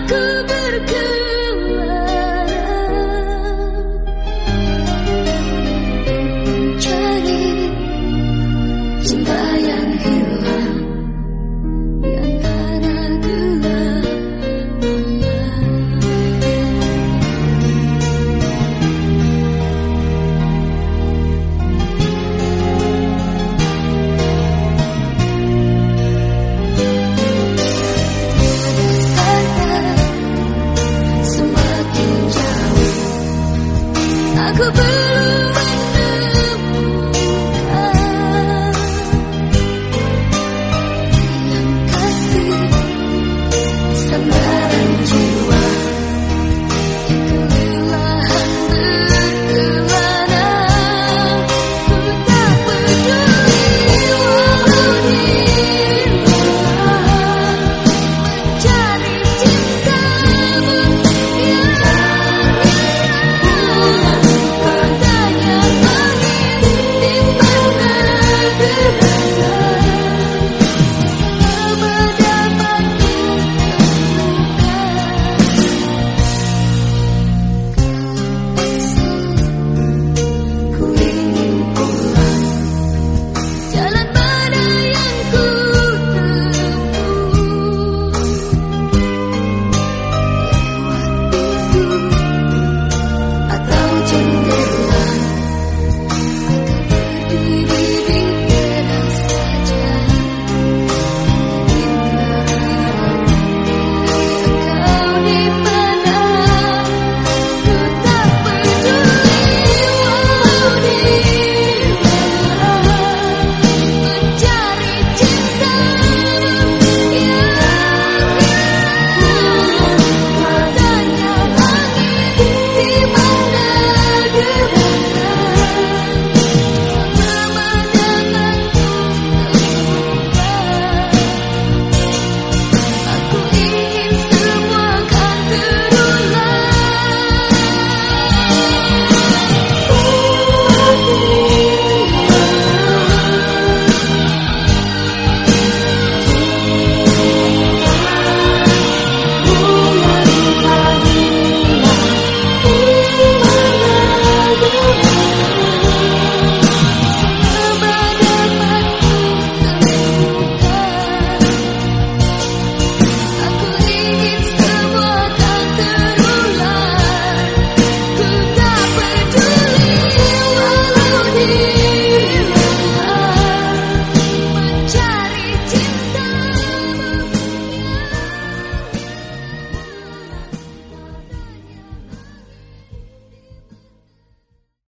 good. Aku ber